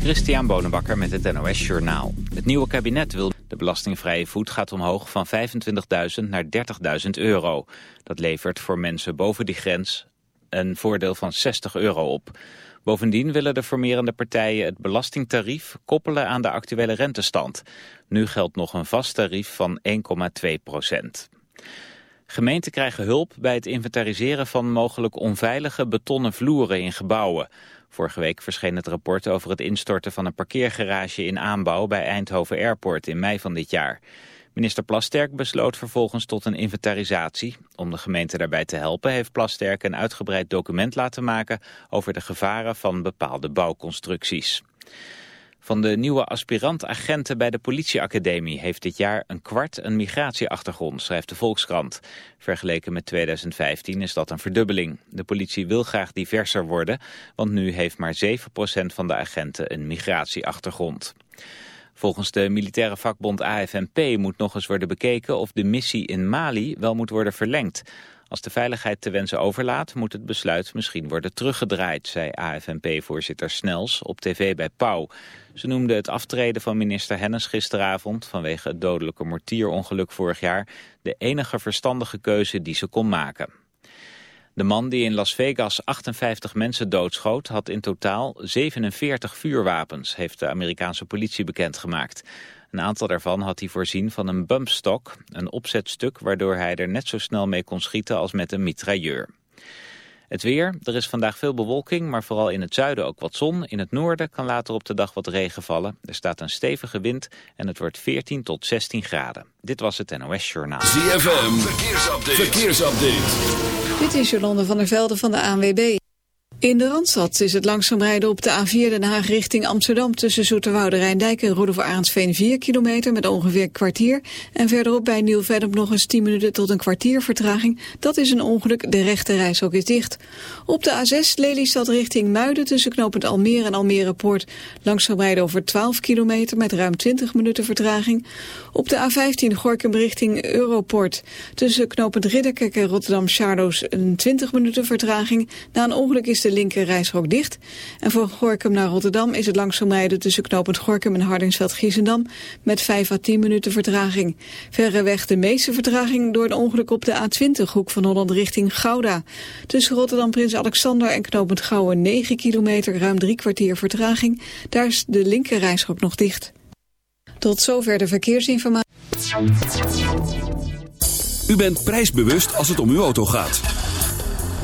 Christian Bonenbakker met het NOS Journaal. Het nieuwe kabinet wil... De belastingvrije voet gaat omhoog van 25.000 naar 30.000 euro. Dat levert voor mensen boven die grens een voordeel van 60 euro op. Bovendien willen de formerende partijen het belastingtarief koppelen aan de actuele rentestand. Nu geldt nog een vast tarief van 1,2 procent. Gemeenten krijgen hulp bij het inventariseren van mogelijk onveilige betonnen vloeren in gebouwen. Vorige week verscheen het rapport over het instorten van een parkeergarage in aanbouw bij Eindhoven Airport in mei van dit jaar. Minister Plasterk besloot vervolgens tot een inventarisatie. Om de gemeente daarbij te helpen heeft Plasterk een uitgebreid document laten maken over de gevaren van bepaalde bouwconstructies. Van de nieuwe aspirant-agenten bij de politieacademie heeft dit jaar een kwart een migratieachtergrond, schrijft de Volkskrant. Vergeleken met 2015 is dat een verdubbeling. De politie wil graag diverser worden, want nu heeft maar 7% van de agenten een migratieachtergrond. Volgens de militaire vakbond AFNP moet nog eens worden bekeken of de missie in Mali wel moet worden verlengd. Als de veiligheid te wensen overlaat, moet het besluit misschien worden teruggedraaid, zei AFNP-voorzitter Snels op tv bij Pauw. Ze noemde het aftreden van minister Hennis gisteravond vanwege het dodelijke mortierongeluk vorig jaar de enige verstandige keuze die ze kon maken. De man die in Las Vegas 58 mensen doodschoot had in totaal 47 vuurwapens, heeft de Amerikaanse politie bekendgemaakt. Een aantal daarvan had hij voorzien van een bumpstock, een opzetstuk waardoor hij er net zo snel mee kon schieten als met een mitrailleur. Het weer, er is vandaag veel bewolking, maar vooral in het zuiden ook wat zon. In het noorden kan later op de dag wat regen vallen. Er staat een stevige wind en het wordt 14 tot 16 graden. Dit was het NOS Journaal. ZFM, verkeersupdate. verkeersupdate. Dit is Jolande van der Velde van de ANWB. In de Randstad is het langzaam rijden op de A4 Den Haag richting Amsterdam... tussen Zoeterwoude, Rijndijk en voor Arendsveen 4 kilometer met ongeveer kwartier. En verderop bij Nieuw-Vennep nog eens 10 minuten tot een kwartier vertraging. Dat is een ongeluk, de rechte reis ook is dicht. Op de A6 Lelystad richting Muiden tussen knooppunt Almere en Almere Poort... langzaam rijden over 12 kilometer met ruim 20 minuten vertraging. Op de A15 Gorkum richting Europort tussen knooppunt Ridderkerk en Rotterdam-Charloes... een 20 minuten vertraging. Na een ongeluk is de de linker reisrook dicht. En voor Gorkum naar Rotterdam is het langzaam rijden tussen knooppunt Gorkum en Hardingsveld-Giessendam met 5 à 10 minuten vertraging. Verreweg de meeste vertraging door een ongeluk op de A20 hoek van Holland richting Gouda. Tussen Rotterdam Prins Alexander en knooppunt Gouwen 9 kilometer ruim drie kwartier vertraging. Daar is de linker reisrook nog dicht. Tot zover de verkeersinformatie. U bent prijsbewust als het om uw auto gaat.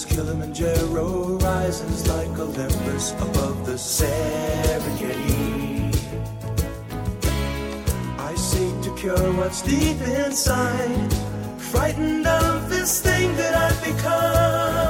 climbs Kilimanjaro, rises like Olympus above the Serengeti. I seek to cure what's deep inside, frightened of this thing that I've become.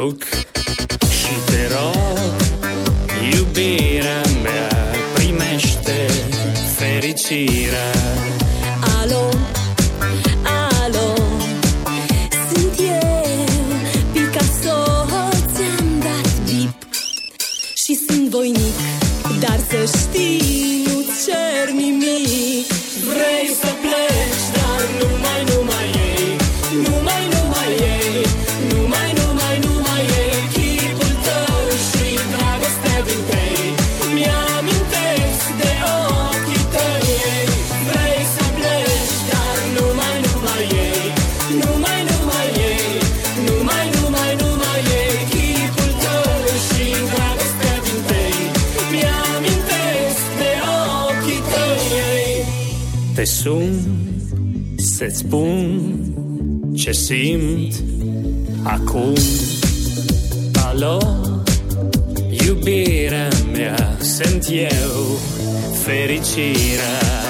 Люк Șitero Iubirea mea Primește fericirea. Îți spun ce simt acum. Alo, iubirea mea, sunt eu fericirea.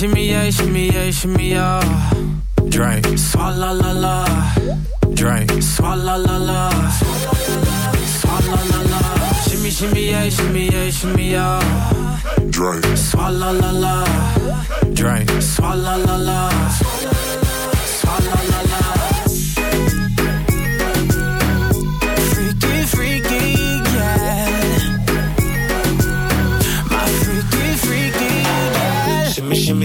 shimmy yeah, shimmy yeah, shimmy yeah. Drink. Swalla la la. Drink. Swalla la la. Swalla la la. Shimmy shimmy yeah, shimmy yeah, shimmy yeah. Drink. Swalla la la. Drink. Swalla la la. Swalla la la.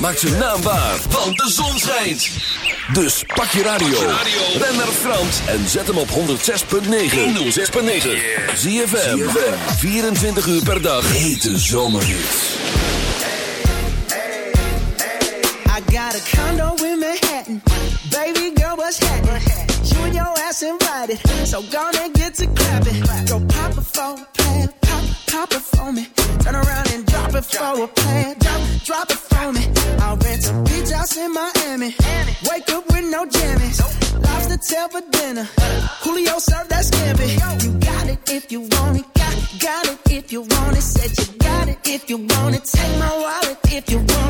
maakt zijn naam waar, want de zon schijnt. Dus pak je radio, ben naar Frans en zet hem op 106.9. 106.9. Zie je 24 uur per dag. Hete hey. I got a condo in Manhattan. Baby girl, what's happening? You and your ass invited. So gonna get to clapping. Go pop a phone.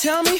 tell me